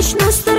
Fresh Nostalgia.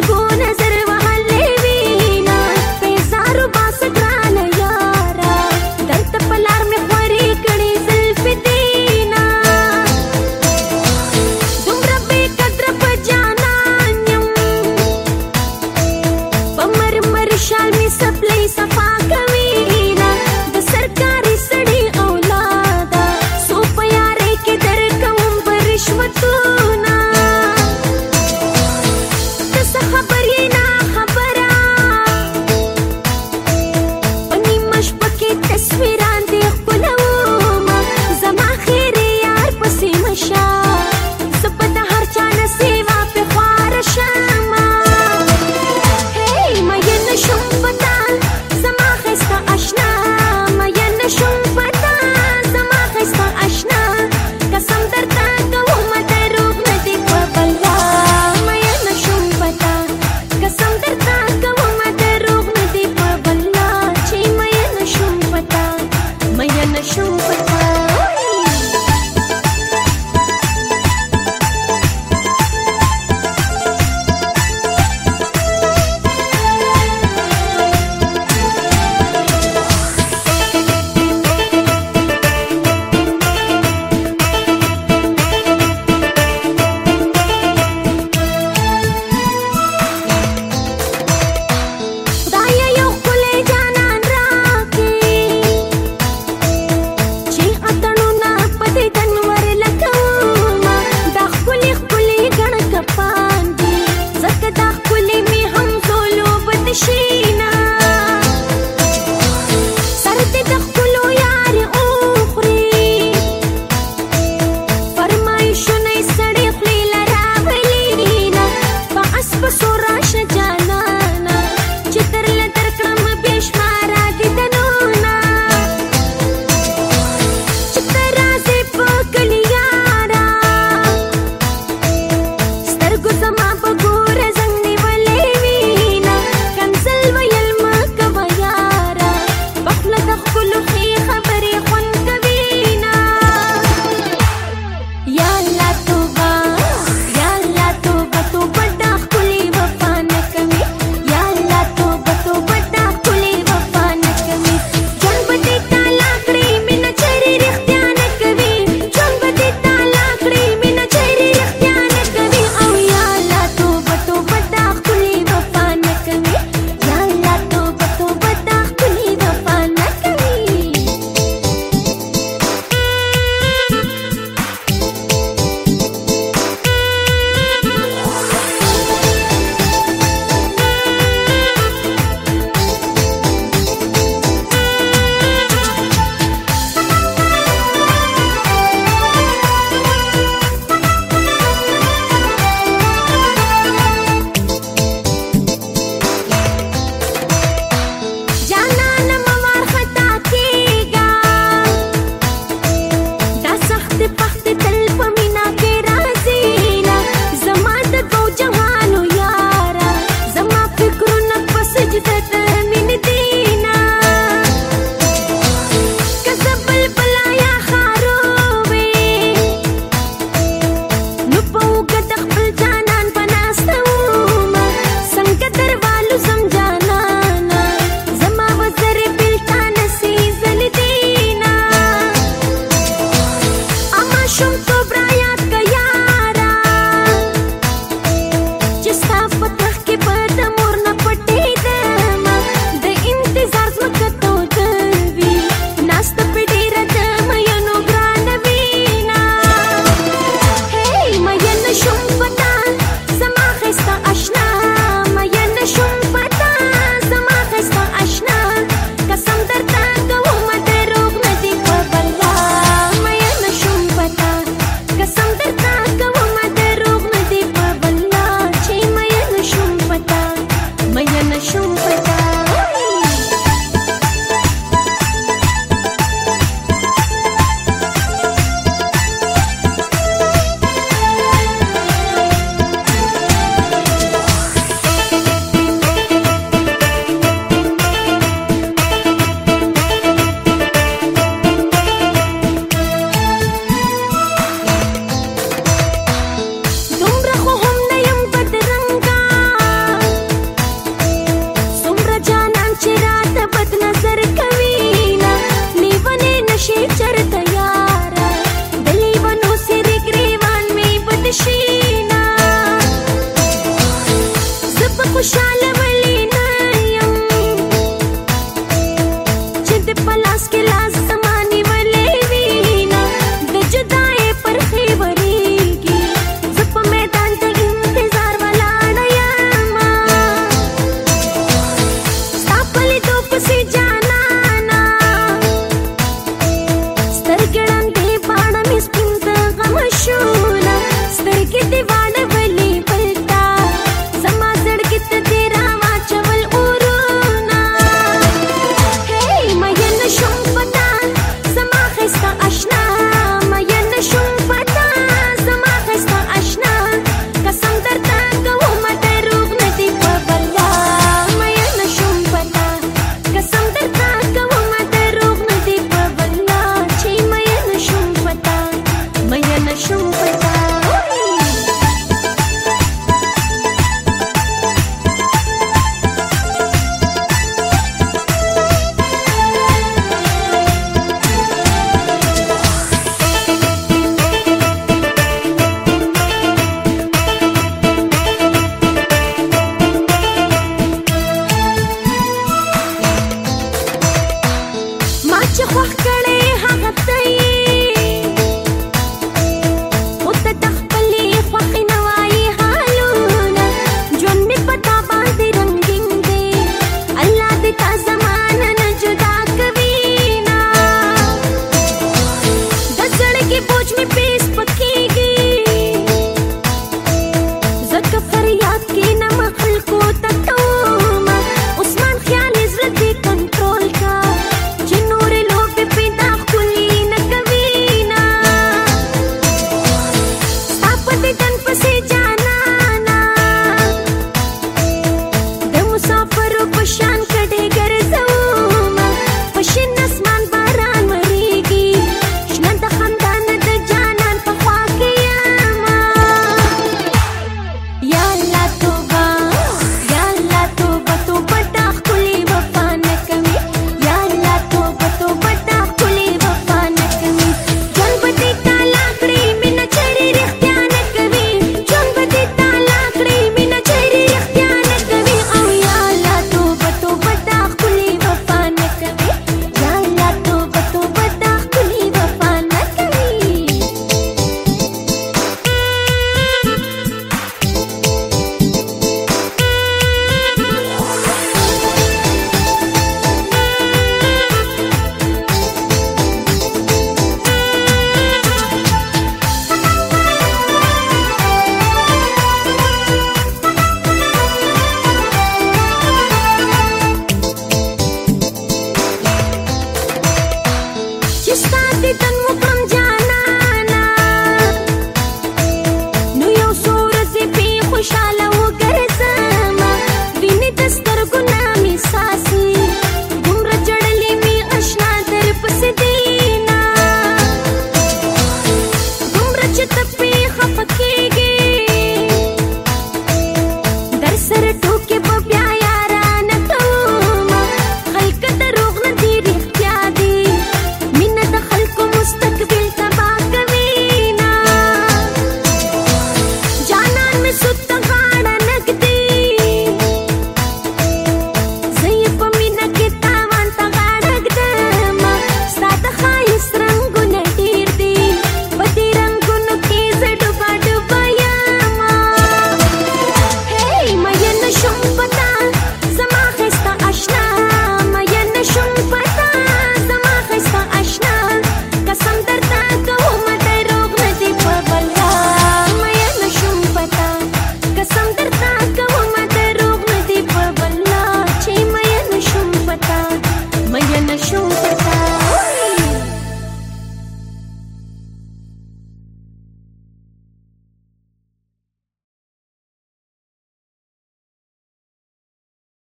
كله في خمسة